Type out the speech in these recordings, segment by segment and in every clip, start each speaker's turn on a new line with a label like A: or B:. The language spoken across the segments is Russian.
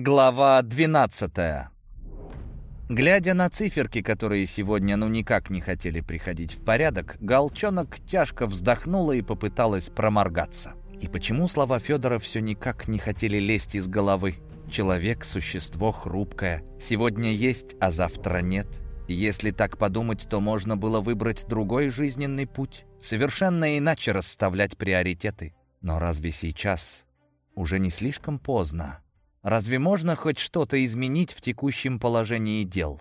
A: Глава 12 Глядя на циферки, которые сегодня ну никак не хотели приходить в порядок, Галчонок тяжко вздохнула и попыталась проморгаться. И почему слова Федора все никак не хотели лезть из головы? Человек – существо хрупкое. Сегодня есть, а завтра нет. Если так подумать, то можно было выбрать другой жизненный путь, совершенно иначе расставлять приоритеты. Но разве сейчас уже не слишком поздно? Разве можно хоть что-то изменить в текущем положении дел?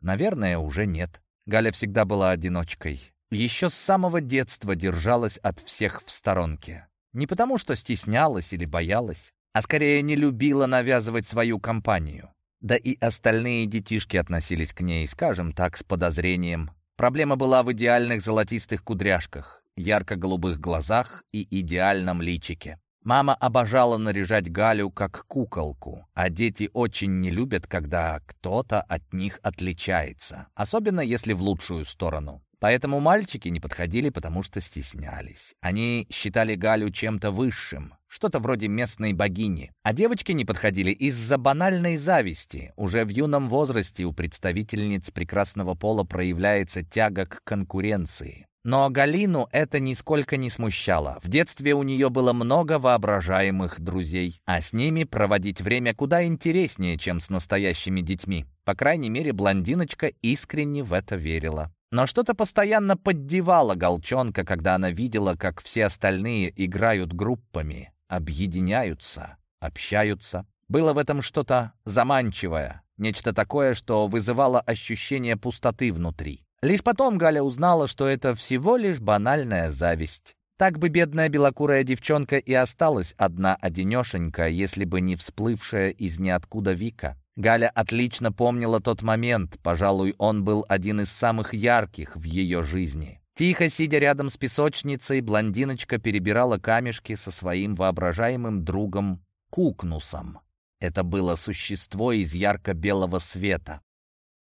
A: Наверное, уже нет. Галя всегда была одиночкой. Еще с самого детства держалась от всех в сторонке. Не потому, что стеснялась или боялась, а скорее не любила навязывать свою компанию. Да и остальные детишки относились к ней, скажем так, с подозрением. Проблема была в идеальных золотистых кудряшках, ярко-голубых глазах и идеальном личике. Мама обожала наряжать Галю как куколку, а дети очень не любят, когда кто-то от них отличается, особенно если в лучшую сторону. Поэтому мальчики не подходили, потому что стеснялись. Они считали Галю чем-то высшим, что-то вроде местной богини. А девочки не подходили из-за банальной зависти. Уже в юном возрасте у представительниц прекрасного пола проявляется тяга к конкуренции. Но Галину это нисколько не смущало. В детстве у нее было много воображаемых друзей, а с ними проводить время куда интереснее, чем с настоящими детьми. По крайней мере, блондиночка искренне в это верила. Но что-то постоянно поддевало Голчонка, когда она видела, как все остальные играют группами, объединяются, общаются. Было в этом что-то заманчивое, нечто такое, что вызывало ощущение пустоты внутри. Лишь потом Галя узнала, что это всего лишь банальная зависть. Так бы бедная белокурая девчонка и осталась одна-одинешенька, если бы не всплывшая из ниоткуда Вика. Галя отлично помнила тот момент, пожалуй, он был один из самых ярких в ее жизни. Тихо сидя рядом с песочницей, блондиночка перебирала камешки со своим воображаемым другом Кукнусом. Это было существо из ярко-белого света.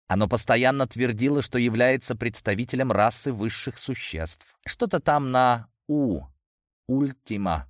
A: Оно постоянно твердило, что является представителем расы высших существ. Что-то там на «у», «ультима»,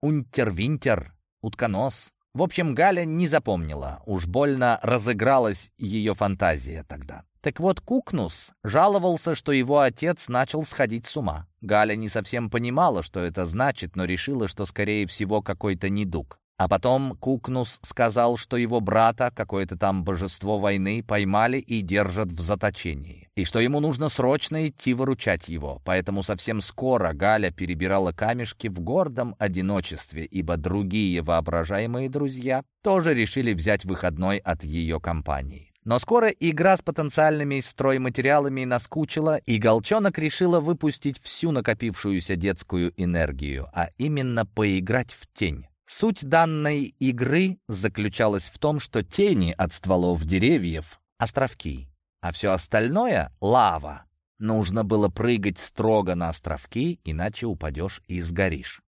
A: «унтервинтер», «утконос». В общем, Галя не запомнила. Уж больно разыгралась ее фантазия тогда. Так вот, Кукнус жаловался, что его отец начал сходить с ума. Галя не совсем понимала, что это значит, но решила, что, скорее всего, какой-то недуг. А потом Кукнус сказал, что его брата, какое-то там божество войны, поймали и держат в заточении. И что ему нужно срочно идти выручать его. Поэтому совсем скоро Галя перебирала камешки в гордом одиночестве, ибо другие воображаемые друзья тоже решили взять выходной от ее компании. Но скоро игра с потенциальными стройматериалами наскучила, и Голчонок решила выпустить всю накопившуюся детскую энергию, а именно поиграть в тень. Суть данной игры заключалась в том, что тени от стволов деревьев — островки, а все остальное — лава. Нужно было прыгать строго на островки, иначе упадешь и сгоришь.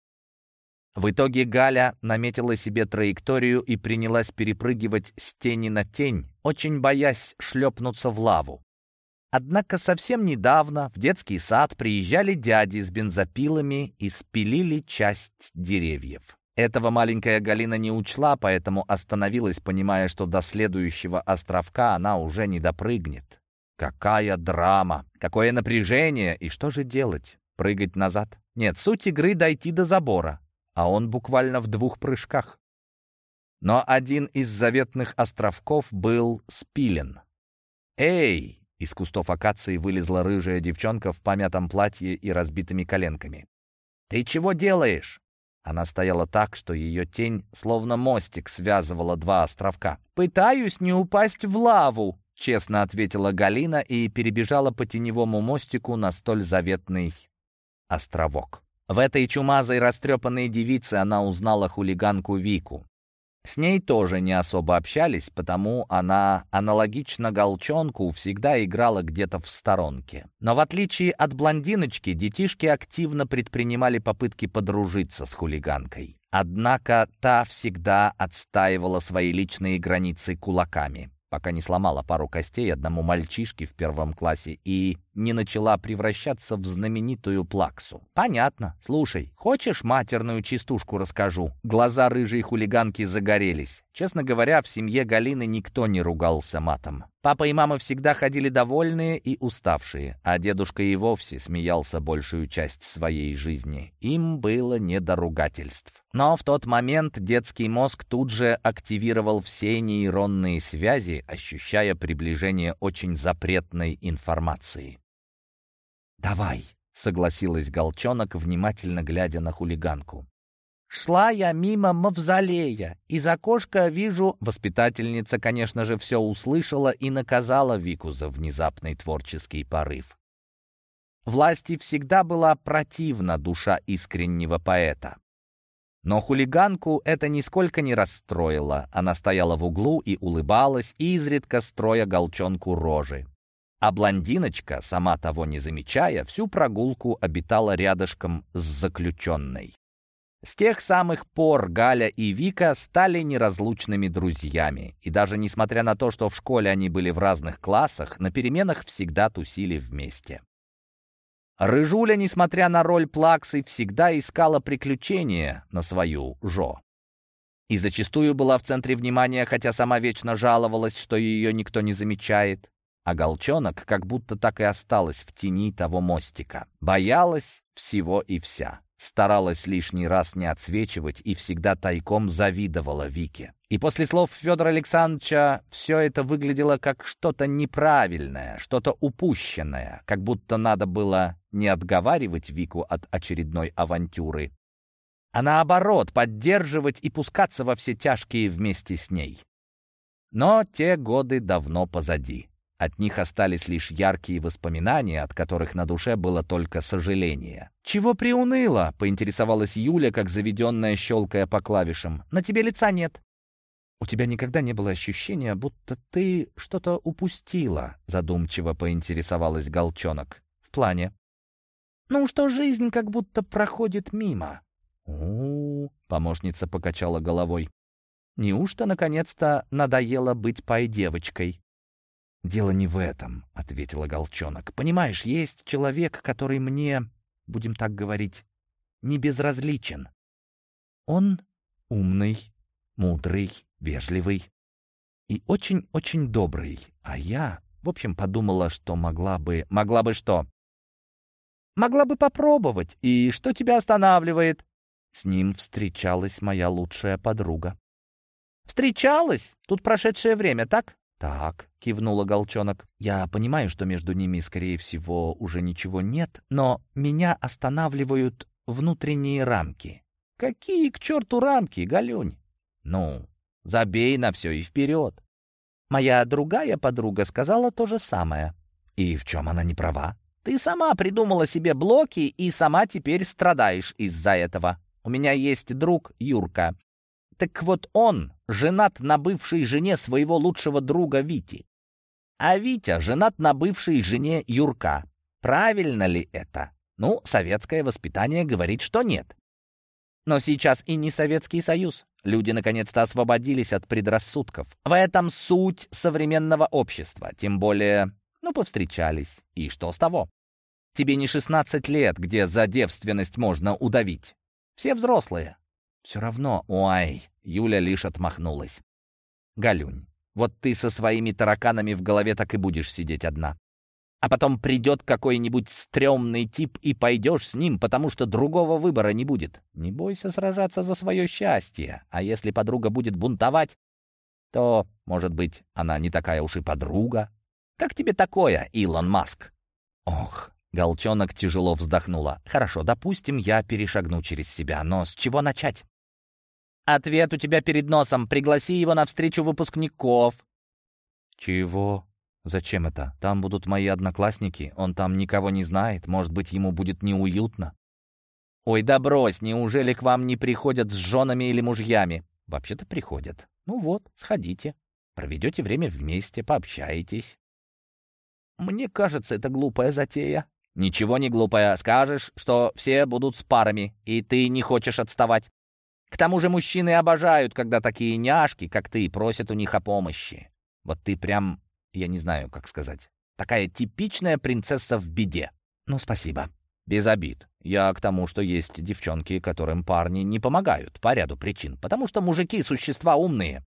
A: В итоге Галя наметила себе траекторию и принялась перепрыгивать с тени на тень, очень боясь шлепнуться в лаву. Однако совсем недавно в детский сад приезжали дяди с бензопилами и спилили часть деревьев. Этого маленькая Галина не учла, поэтому остановилась, понимая, что до следующего островка она уже не допрыгнет. Какая драма! Какое напряжение! И что же делать? Прыгать назад? Нет, суть игры — дойти до забора, а он буквально в двух прыжках. Но один из заветных островков был спилен. «Эй!» — из кустов акации вылезла рыжая девчонка в помятом платье и разбитыми коленками. «Ты чего делаешь?» Она стояла так, что ее тень, словно мостик, связывала два островка. «Пытаюсь не упасть в лаву», — честно ответила Галина и перебежала по теневому мостику на столь заветный островок. В этой чумазой растрепанной девице она узнала хулиганку Вику. С ней тоже не особо общались, потому она, аналогично Голчонку, всегда играла где-то в сторонке. Но в отличие от блондиночки, детишки активно предпринимали попытки подружиться с хулиганкой. Однако та всегда отстаивала свои личные границы кулаками, пока не сломала пару костей одному мальчишке в первом классе и не начала превращаться в знаменитую плаксу. «Понятно. Слушай, хочешь матерную частушку расскажу?» Глаза рыжей хулиганки загорелись. Честно говоря, в семье Галины никто не ругался матом. Папа и мама всегда ходили довольные и уставшие, а дедушка и вовсе смеялся большую часть своей жизни. Им было не до ругательств. Но в тот момент детский мозг тут же активировал все нейронные связи, ощущая приближение очень запретной информации. «Давай», — согласилась Голчонок, внимательно глядя на хулиганку. Шла я мимо мавзолея. Из окошка вижу... Воспитательница, конечно же, все услышала и наказала Вику за внезапный творческий порыв. Власти всегда была противна душа искреннего поэта. Но хулиганку это нисколько не расстроило. Она стояла в углу и улыбалась, изредка строя голчонку рожи. А блондиночка, сама того не замечая, всю прогулку обитала рядышком с заключенной. С тех самых пор Галя и Вика стали неразлучными друзьями. И даже несмотря на то, что в школе они были в разных классах, на переменах всегда тусили вместе. Рыжуля, несмотря на роль плаксы, всегда искала приключения на свою Жо. И зачастую была в центре внимания, хотя сама вечно жаловалась, что ее никто не замечает. А Голчонок как будто так и осталась в тени того мостика. Боялась всего и вся. Старалась лишний раз не отсвечивать и всегда тайком завидовала Вике. И после слов Федора Александровича все это выглядело как что-то неправильное, что-то упущенное, как будто надо было не отговаривать Вику от очередной авантюры, а наоборот поддерживать и пускаться во все тяжкие вместе с ней. Но те годы давно позади. От них остались лишь яркие воспоминания, от которых на душе было только сожаление. «Чего приуныло?» — поинтересовалась Юля, как заведенная, щелкая по клавишам. «На тебе лица нет». «У тебя никогда не было ощущения, будто ты что-то упустила?» — задумчиво поинтересовалась Голчонок. «В плане?» «Ну, что жизнь как будто проходит мимо». «У-у-у», — помощница покачала головой. «Неужто, наконец-то, надоело быть пай-девочкой?» «Дело не в этом», — ответила Голчонок. «Понимаешь, есть человек, который мне, будем так говорить, не безразличен. Он умный, мудрый, вежливый и очень-очень добрый. А я, в общем, подумала, что могла бы... Могла бы что? Могла бы попробовать. И что тебя останавливает?» С ним встречалась моя лучшая подруга. «Встречалась? Тут прошедшее время, так?» «Так», — кивнула Голчонок. «Я понимаю, что между ними, скорее всего, уже ничего нет, но меня останавливают внутренние рамки». «Какие к черту рамки, Галюнь?» «Ну, забей на все и вперед». Моя другая подруга сказала то же самое. «И в чем она не права?» «Ты сама придумала себе блоки и сама теперь страдаешь из-за этого. У меня есть друг Юрка. Так вот он женат на бывшей жене своего лучшего друга Вити. А Витя женат на бывшей жене Юрка. Правильно ли это? Ну, советское воспитание говорит, что нет. Но сейчас и не Советский Союз. Люди наконец-то освободились от предрассудков. В этом суть современного общества. Тем более, ну, повстречались. И что с того? Тебе не 16 лет, где за девственность можно удавить. Все взрослые. «Все равно, ой!» — Юля лишь отмахнулась. «Галюнь, вот ты со своими тараканами в голове так и будешь сидеть одна. А потом придет какой-нибудь стрёмный тип и пойдешь с ним, потому что другого выбора не будет. Не бойся сражаться за свое счастье. А если подруга будет бунтовать, то, может быть, она не такая уж и подруга. Как тебе такое, Илон Маск? Ох, Голчонок тяжело вздохнула. Хорошо, допустим, я перешагну через себя, но с чего начать? Ответ у тебя перед носом. Пригласи его на встречу выпускников». «Чего? Зачем это? Там будут мои одноклассники. Он там никого не знает. Может быть, ему будет неуютно». «Ой, да брось, неужели к вам не приходят с женами или мужьями?» «Вообще-то приходят. Ну вот, сходите. Проведете время вместе, пообщаетесь». «Мне кажется, это глупая затея». «Ничего не глупая. Скажешь, что все будут с парами, и ты не хочешь отставать. К тому же мужчины обожают, когда такие няшки, как ты, просят у них о помощи. Вот ты прям, я не знаю, как сказать, Такая типичная принцесса в беде. Ну, спасибо. Без обид. Я к тому, что есть девчонки, которым парни не помогают по ряду причин, потому что мужики — существа умные.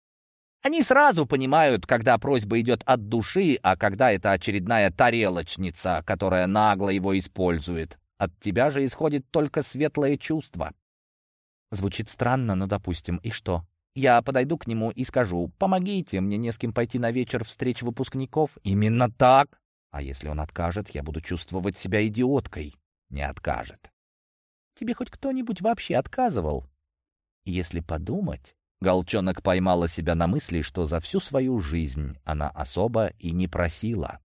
A: Они сразу понимают, когда просьба идет от души, а когда это очередная тарелочница, которая нагло его использует. От тебя же исходит только светлое чувство. Звучит странно, но допустим. И что? Я подойду к нему и скажу, помогите, мне не с кем пойти на вечер встреч выпускников. Именно так. А если он откажет, я буду чувствовать себя идиоткой. Не откажет. Тебе хоть кто-нибудь вообще отказывал? Если подумать... Голчонок поймала себя на мысли, что за всю свою жизнь она особо и не просила.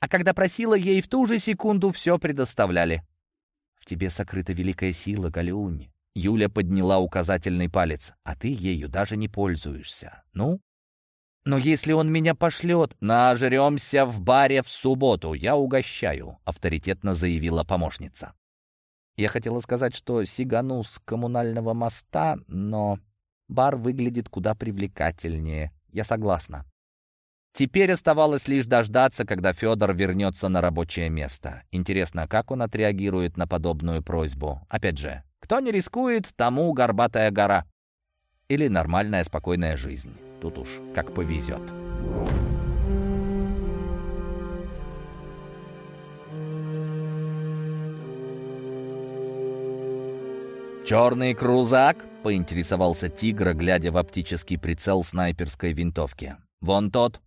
A: А когда просила, ей в ту же секунду все предоставляли. «В тебе сокрыта великая сила, Галюнь. Юля подняла указательный палец, а ты ею даже не пользуешься. Ну? Но если он меня пошлет, нажремся в баре в субботу, я угощаю, авторитетно заявила помощница. Я хотела сказать, что сигану с коммунального моста, но бар выглядит куда привлекательнее. Я согласна. Теперь оставалось лишь дождаться, когда Федор вернется на рабочее место. Интересно, как он отреагирует на подобную просьбу? Опять же, кто не рискует, тому горбатая гора. Или нормальная спокойная жизнь. Тут уж как повезет. «Черный крузак?» — поинтересовался тигр, глядя в оптический прицел снайперской винтовки. «Вон тот?»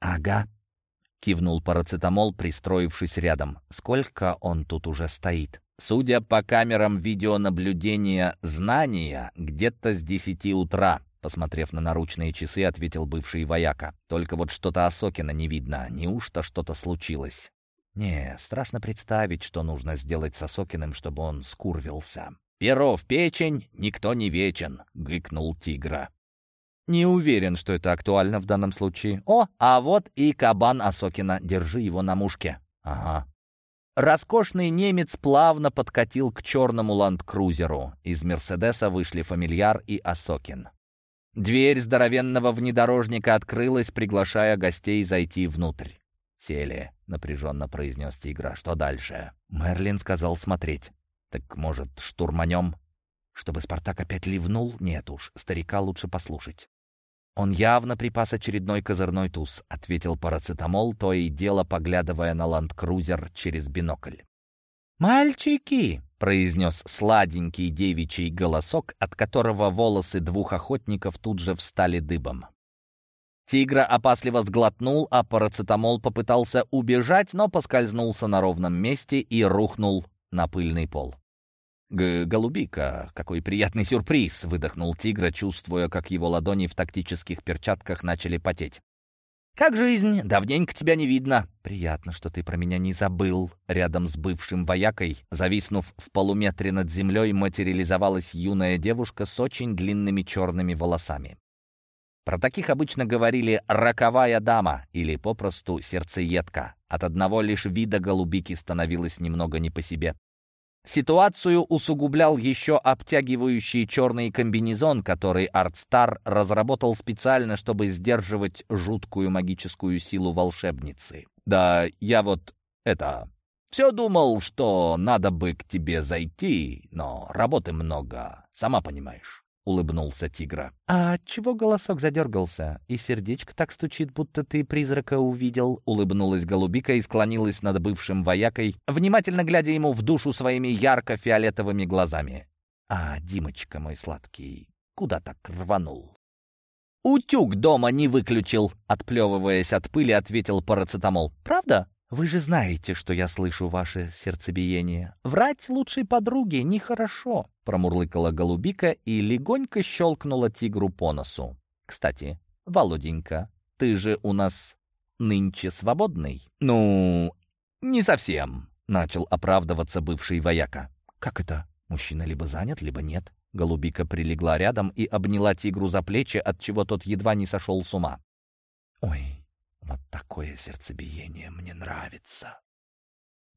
A: «Ага», — кивнул парацетамол, пристроившись рядом. «Сколько он тут уже стоит?» Судя по камерам видеонаблюдения знания, где-то с десяти утра, посмотрев на наручные часы, ответил бывший вояка. Только вот что-то Осокина не видно, неужто что-то случилось? Не, страшно представить, что нужно сделать с Осокиным, чтобы он скурвился. «Перо в печень, никто не вечен», — гыкнул тигра. Не уверен, что это актуально в данном случае. О, а вот и кабан Осокина. Держи его на мушке. Ага, Роскошный немец плавно подкатил к черному ленд-крузеру. Из «Мерседеса» вышли фамильяр и Осокин. Дверь здоровенного внедорожника открылась, приглашая гостей зайти внутрь. «Сели», — напряженно произнес Тигра. «Что дальше?» Мерлин сказал смотреть. «Так, может, штурманем?» Чтобы Спартак опять ливнул? Нет уж, старика лучше послушать. «Он явно припас очередной козырной туз», — ответил парацетамол, то и дело поглядывая на ленд-крузер через бинокль. «Мальчики!» — произнес сладенький девичий голосок, от которого волосы двух охотников тут же встали дыбом. Тигра опасливо сглотнул, а парацетамол попытался убежать, но поскользнулся на ровном месте и рухнул на пыльный пол. «Голубика, какой приятный сюрприз!» — выдохнул тигра, чувствуя, как его ладони в тактических перчатках начали потеть. «Как жизнь? Давненько тебя не видно». «Приятно, что ты про меня не забыл». Рядом с бывшим воякой, зависнув в полуметре над землей, материализовалась юная девушка с очень длинными черными волосами. Про таких обычно говорили «роковая дама» или попросту «сердцеедка». От одного лишь вида голубики становилось немного не по себе. Ситуацию усугублял еще обтягивающий черный комбинезон, который Артстар разработал специально, чтобы сдерживать жуткую магическую силу волшебницы. «Да, я вот это... Все думал, что надо бы к тебе зайти, но работы много, сама понимаешь». — улыбнулся тигра. «А чего голосок задергался? И сердечко так стучит, будто ты призрака увидел?» — улыбнулась голубика и склонилась над бывшим воякой, внимательно глядя ему в душу своими ярко-фиолетовыми глазами. «А, Димочка мой сладкий, куда так рванул?» «Утюг дома не выключил», — отплевываясь от пыли, ответил парацетамол. «Правда?» «Вы же знаете, что я слышу ваше сердцебиение. Врать лучшей подруге нехорошо», — промурлыкала голубика и легонько щелкнула тигру по носу. «Кстати, Володенька, ты же у нас нынче свободный?» «Ну, не совсем», — начал оправдываться бывший вояка. «Как это? Мужчина либо занят, либо нет». Голубика прилегла рядом и обняла тигру за плечи, от чего тот едва не сошел с ума. «Ой, вот такое сердцебиение мне нравится.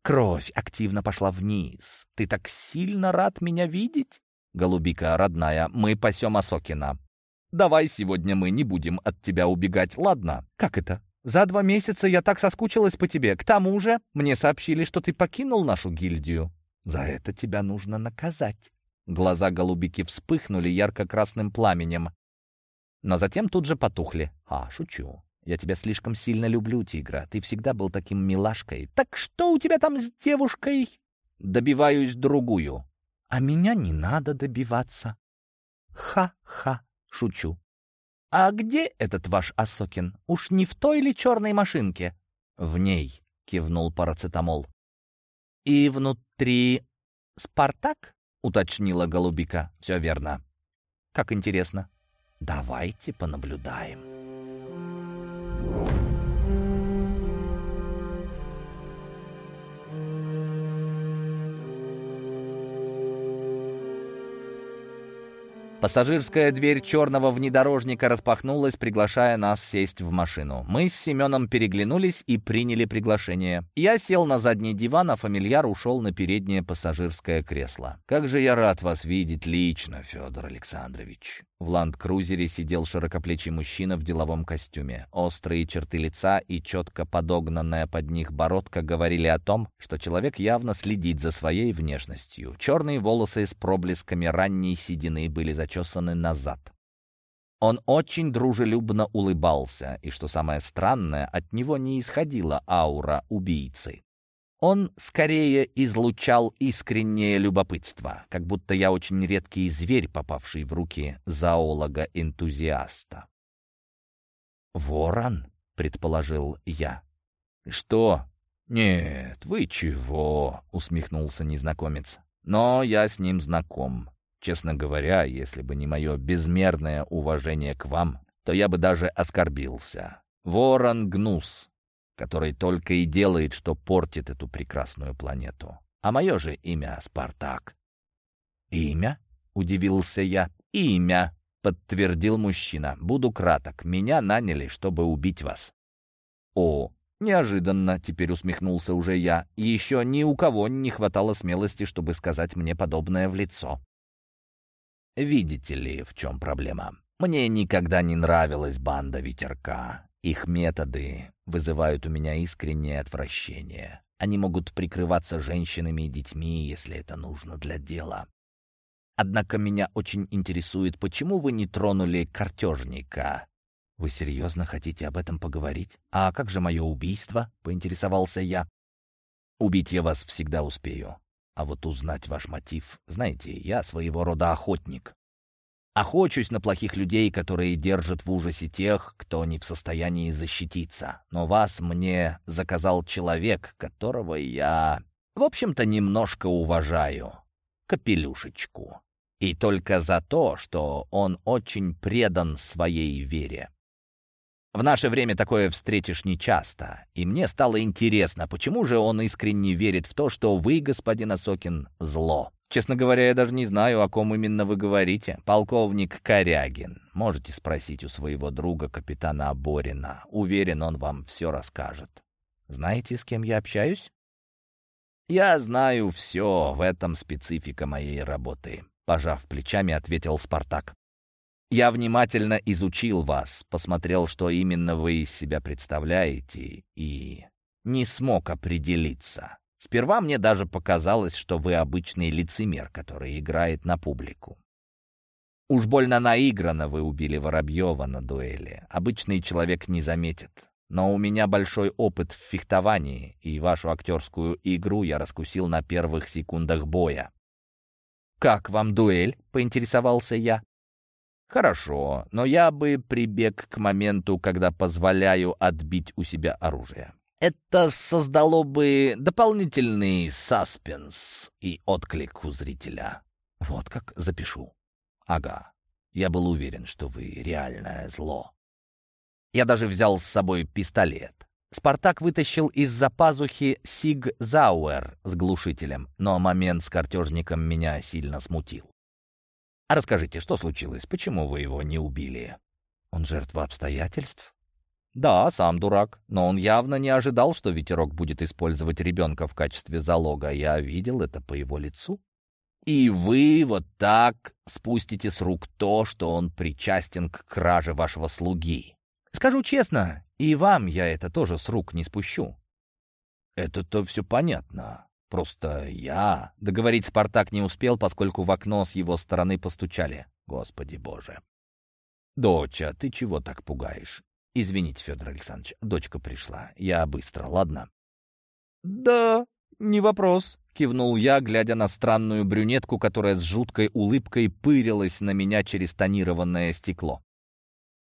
A: Кровь активно пошла вниз. Ты так сильно рад меня видеть? Голубика, родная, мы пасем Осокина. Давай сегодня мы не будем от тебя убегать, ладно? Как это? За два месяца я так соскучилась по тебе. К тому же мне сообщили, что ты покинул нашу гильдию. За это тебя нужно наказать». Глаза голубики вспыхнули ярко-красным пламенем, но затем тут же потухли. «А, шучу. Я тебя слишком сильно люблю, тигра. Ты всегда был таким милашкой. Так что у тебя там с девушкой?» «Добиваюсь другую». «А меня не надо добиваться». «Ха-ха, шучу. «А где этот ваш Осокин? Уж не в той ли черной машинке?» «В ней», — кивнул парацетамол. «И внутри Спартак?» — уточнила Голубика. «Все верно». «Как интересно». «Давайте понаблюдаем». Пассажирская дверь черного внедорожника распахнулась, приглашая нас сесть в машину. Мы с Семеном переглянулись и приняли приглашение. Я сел на задний диван, а фамильяр ушел на переднее пассажирское кресло. «Как же я рад вас видеть лично, Федор Александрович!» В ланд-крузере сидел широкоплечий мужчина в деловом костюме. Острые черты лица и четко подогнанная под них бородка говорили о том, что человек явно следит за своей внешностью. Черные волосы с проблесками ранней седины были зачесаны назад. Он очень дружелюбно улыбался, и, что самое странное, от него не исходила аура убийцы. Он скорее излучал искреннее любопытство, как будто я очень редкий зверь, попавший в руки зоолога-энтузиаста. «Ворон?» — предположил я. «Что?» «Нет, вы чего?» — усмехнулся незнакомец. «Но я с ним знаком. Честно говоря, если бы не мое безмерное уважение к вам, то я бы даже оскорбился. Ворон Гнус, который только и делает, что портит эту прекрасную планету. А мое же имя Спартак. «Имя?» — удивился я. «Имя!» — подтвердил мужчина. «Буду краток. Меня наняли, чтобы убить вас». «О, неожиданно!» — теперь усмехнулся уже я. «Еще ни у кого не хватало смелости, чтобы сказать мне подобное в лицо». «Видите ли, в чем проблема? Мне никогда не нравилась банда ветерка. Их методы вызывают у меня искреннее отвращение. Они могут прикрываться женщинами и детьми, если это нужно для дела. Однако меня очень интересует, почему вы не тронули картежника? Вы серьезно хотите об этом поговорить? А как же мое убийство? Поинтересовался я. Убить я вас всегда успею. А вот узнать ваш мотив, знаете, я своего рода охотник. Охочусь на плохих людей, которые держат в ужасе тех, кто не в состоянии защититься. Но вас мне заказал человек, которого я, в общем-то, немножко уважаю. Капелюшечку. И только за то, что он очень предан своей вере. В наше время такое встретишь нечасто, и мне стало интересно, почему же он искренне верит в то, что вы, господин Осокин, зло. Честно говоря, я даже не знаю, о ком именно вы говорите. Полковник Корягин. Можете спросить у своего друга, капитана Аборина. Уверен, он вам все расскажет. Знаете, с кем я общаюсь? Я знаю все, в этом специфика моей работы. Пожав плечами, ответил Спартак. Я внимательно изучил вас, посмотрел, что именно вы из себя представляете, и не смог определиться. Сперва мне даже показалось, что вы обычный лицемер, который играет на публику. Уж больно наигранно вы убили Воробьева на дуэли. Обычный человек не заметит. Но у меня большой опыт в фехтовании, и вашу актерскую игру я раскусил на первых секундах боя. «Как вам дуэль?» — поинтересовался я. «Хорошо, но я бы прибег к моменту, когда позволяю отбить у себя оружие. Это создало бы дополнительный саспенс и отклик у зрителя. Вот как запишу. Ага, я был уверен, что вы реальное зло. Я даже взял с собой пистолет. Спартак вытащил из-за пазухи Сиг Зауэр с глушителем, но момент с картежником меня сильно смутил. А расскажите, что случилось? Почему вы его не убили? Он жертва обстоятельств? Да, сам дурак, но он явно не ожидал, что ветерок будет использовать ребенка в качестве залога. Я видел это по его лицу. И вы вот так спустите с рук то, что он причастен к краже вашего слуги. Скажу честно, и вам я это тоже с рук не спущу». «Это-то все понятно. Просто я...» Договорить Спартак не успел, поскольку в окно с его стороны постучали. Господи боже. «Доча, ты чего так пугаешь?» «Извините, Федор Александрович, дочка пришла. Я быстро, ладно?» «Да, не вопрос», — кивнул я, глядя на странную брюнетку, которая с жуткой улыбкой пырилась на меня через тонированное стекло.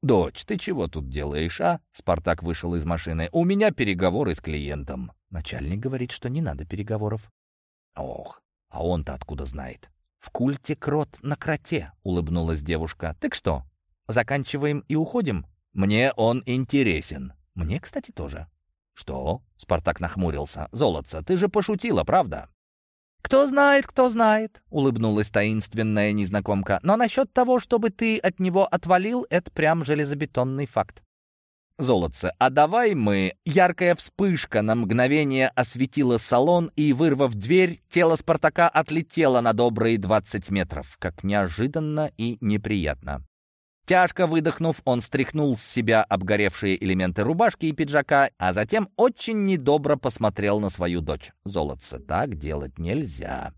A: «Дочь, ты чего тут делаешь, а?» Спартак вышел из машины. «У меня переговоры с клиентом». Начальник говорит, что не надо переговоров. «Ох, а он-то откуда знает?» «В культе крот на кроте», — улыбнулась девушка. «Так что, заканчиваем и уходим?» «Мне он интересен». «Мне, кстати, тоже». «Что?» — Спартак нахмурился. «Золотце, ты же пошутила, правда?» «Кто знает, кто знает», — улыбнулась таинственная незнакомка. «Но насчет того, чтобы ты от него отвалил, это прям железобетонный факт». «Золотце, а давай мы...» Яркая вспышка на мгновение осветила салон, и, вырвав дверь, тело Спартака отлетело на добрые двадцать метров, как неожиданно и неприятно. Тяжко выдохнув, он стряхнул с себя обгоревшие элементы рубашки и пиджака, а затем очень недобро посмотрел на свою дочь. «Золотце, так делать нельзя».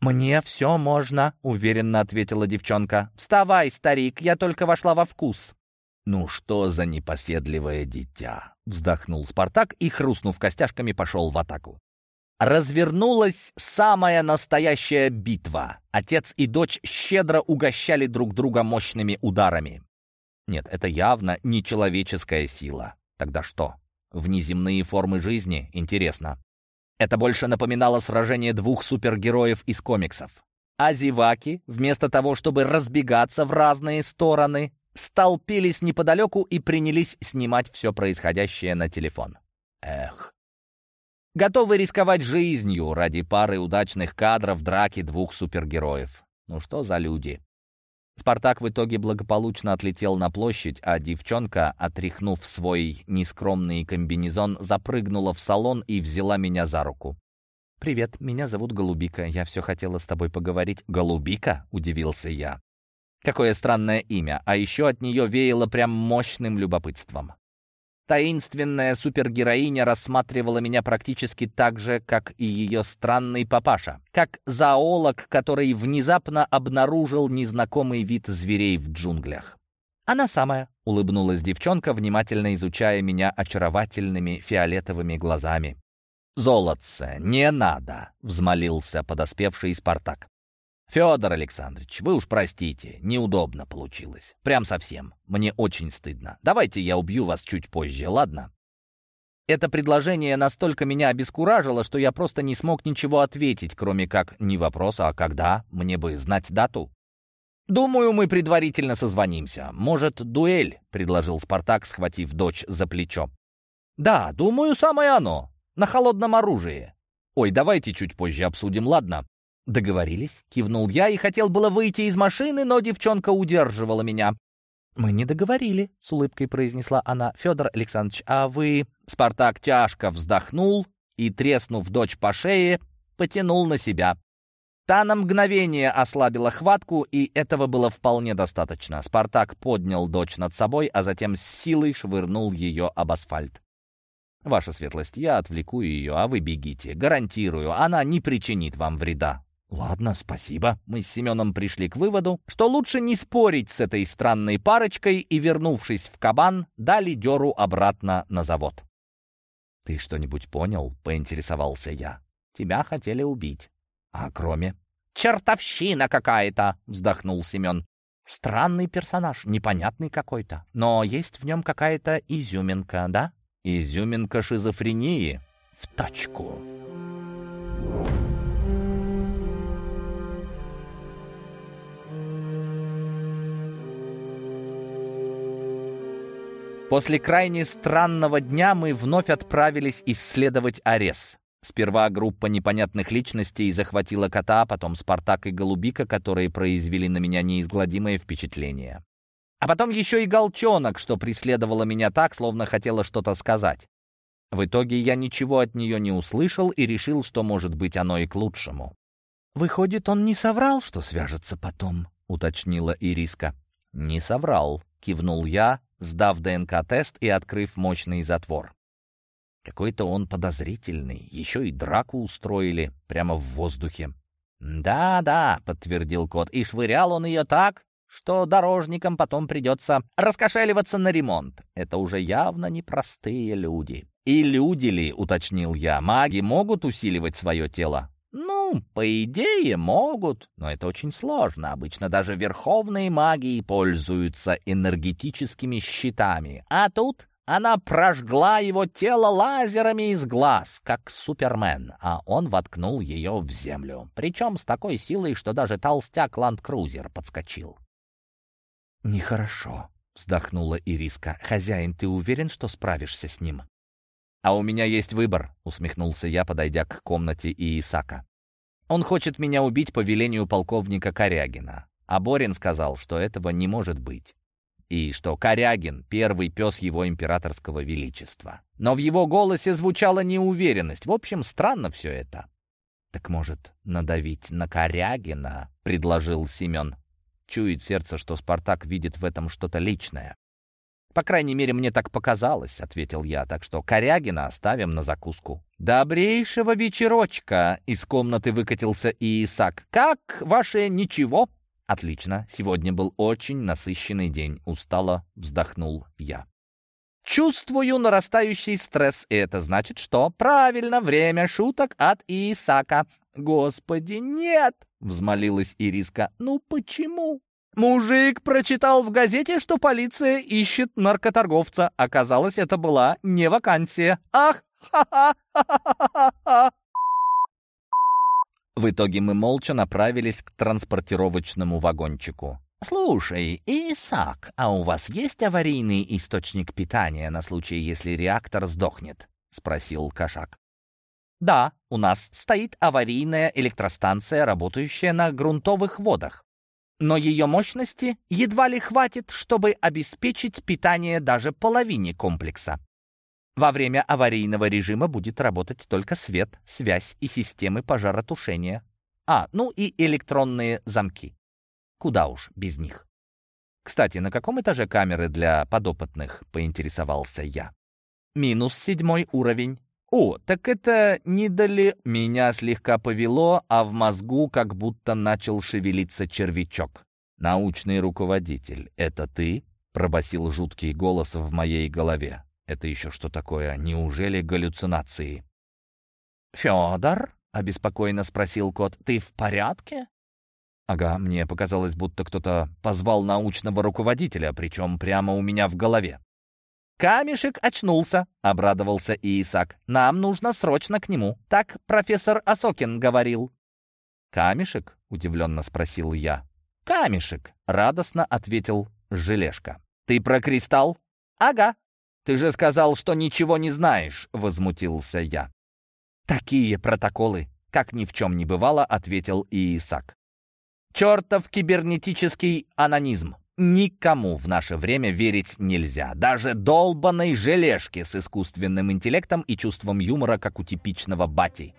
A: «Мне все можно», — уверенно ответила девчонка. «Вставай, старик, я только вошла во вкус». «Ну что за непоседливое дитя?» — вздохнул Спартак и, хрустнув костяшками, пошел в атаку развернулась самая настоящая битва. Отец и дочь щедро угощали друг друга мощными ударами. Нет, это явно не человеческая сила. Тогда что? Внеземные формы жизни? Интересно. Это больше напоминало сражение двух супергероев из комиксов. А зеваки, вместо того, чтобы разбегаться в разные стороны, столпились неподалеку и принялись снимать все происходящее на телефон. Эх, готовы рисковать жизнью ради пары удачных кадров драки двух супергероев. Ну что за люди? Спартак в итоге благополучно отлетел на площадь, а девчонка, отряхнув свой нескромный комбинезон, запрыгнула в салон и взяла меня за руку. «Привет, меня зовут Голубика. Я все хотела с тобой поговорить». «Голубика?» — удивился я. Какое странное имя, а еще от нее веяло прям мощным любопытством. Таинственная супергероиня рассматривала меня практически так же, как и ее странный папаша. Как зоолог, который внезапно обнаружил незнакомый вид зверей в джунглях. «Она самая», — улыбнулась девчонка, внимательно изучая меня очаровательными фиолетовыми глазами. «Золотце, не надо!» — взмолился подоспевший Спартак. «Федор Александрович, вы уж простите, неудобно получилось. Прям совсем. Мне очень стыдно. Давайте я убью вас чуть позже, ладно?» Это предложение настолько меня обескуражило, что я просто не смог ничего ответить, кроме как не вопроса, а когда, мне бы знать дату. «Думаю, мы предварительно созвонимся. Может, дуэль?» — предложил Спартак, схватив дочь за плечо. «Да, думаю, самое оно. На холодном оружии. Ой, давайте чуть позже обсудим, ладно? «Договорились?» — кивнул я и хотел было выйти из машины, но девчонка удерживала меня. «Мы не договорили», — с улыбкой произнесла она. «Федор Александрович, а вы...» Спартак тяжко вздохнул и, треснув дочь по шее, потянул на себя. Та на мгновение ослабила хватку, и этого было вполне достаточно. Спартак поднял дочь над собой, а затем с силой швырнул ее об асфальт. «Ваша светлость, я отвлеку ее, а вы бегите. Гарантирую, она не причинит вам вреда». «Ладно, спасибо». Мы с Семеном пришли к выводу, что лучше не спорить с этой странной парочкой и, вернувшись в кабан, дали Деру обратно на завод. «Ты что-нибудь понял?» — поинтересовался я. «Тебя хотели убить. А кроме...» «Чертовщина какая-то!» — вздохнул Семен. «Странный персонаж, непонятный какой-то. Но есть в нем какая-то изюминка, да?» «Изюминка шизофрении?» «В точку!» После крайне странного дня мы вновь отправились исследовать Арес. Сперва группа непонятных личностей захватила кота, потом Спартак и Голубика, которые произвели на меня неизгладимое впечатление. А потом еще и Голчонок, что преследовала меня так, словно хотела что-то сказать. В итоге я ничего от нее не услышал и решил, что, может быть, оно и к лучшему. «Выходит, он не соврал, что свяжется потом?» — уточнила Ириска. «Не соврал», — кивнул я, сдав ДНК-тест и открыв мощный затвор. Какой-то он подозрительный, еще и драку устроили прямо в воздухе. «Да-да», — подтвердил кот, — «и швырял он ее так, что дорожникам потом придется раскошеливаться на ремонт. Это уже явно непростые люди». «И люди ли?» — уточнил я. «Маги могут усиливать свое тело?» «Ну, по идее, могут, но это очень сложно. Обычно даже верховные маги пользуются энергетическими щитами. А тут она прожгла его тело лазерами из глаз, как Супермен, а он воткнул ее в землю. Причем с такой силой, что даже толстяк Ландкрузер подскочил.
B: «Нехорошо», — вздохнула Ириска. «Хозяин, ты уверен, что справишься с ним?»
A: «А у меня есть выбор», — усмехнулся я, подойдя к комнате Иисака. «Он хочет меня убить по велению полковника Корягина, а Борин сказал, что этого не может быть, и что Корягин — первый пес его императорского величества. Но в его голосе звучала неуверенность. В общем, странно все это».
B: «Так, может, надавить на Корягина?» — предложил Семен. Чует сердце, что Спартак видит в этом что-то личное.
A: «По крайней мере, мне так показалось», — ответил я, «так что Корягина оставим на закуску». «Добрейшего вечерочка!» — из комнаты выкатился Иисак. «Как ваше ничего?» «Отлично. Сегодня был очень насыщенный день», — устало вздохнул я. «Чувствую нарастающий стресс, и это значит, что правильно время шуток от Иисака». «Господи, нет!» — взмолилась Ириска. «Ну почему?» Мужик прочитал в газете, что полиция ищет наркоторговца. Оказалось, это была не вакансия. Ах, ха-ха-ха-ха-ха! В итоге мы молча направились к транспортировочному вагончику. «Слушай, Исаак, а у вас есть аварийный источник питания на случай, если реактор сдохнет?» — спросил Кошак. «Да, у нас стоит аварийная электростанция, работающая на грунтовых водах но ее мощности едва ли хватит, чтобы обеспечить питание даже половине комплекса. Во время аварийного режима будет работать только свет, связь и системы пожаротушения. А, ну и электронные замки. Куда уж без них. Кстати, на каком этаже камеры для подопытных, поинтересовался я. Минус седьмой уровень. О, так это не дали... Меня слегка повело, а в мозгу как будто начал шевелиться червячок. «Научный руководитель, это ты?» — пробасил жуткий голос в моей голове. «Это еще что такое? Неужели галлюцинации?» «Федор?» — обеспокоенно спросил кот. «Ты в порядке?» Ага, мне показалось, будто кто-то позвал научного руководителя, причем прямо у меня в голове. «Камешек очнулся», — обрадовался Иисак. «Нам нужно срочно к нему. Так профессор Осокин говорил». «Камешек?» — удивленно спросил я. «Камешек», — радостно ответил Желешка. «Ты про кристалл?» «Ага». «Ты же сказал, что ничего не знаешь», — возмутился я. «Такие протоколы», — как ни в чем не бывало, — ответил Иисак. «Чертов кибернетический анонизм. Никому в наше время верить нельзя. Даже долбанной желешке с искусственным интеллектом и чувством юмора, как у типичного бати.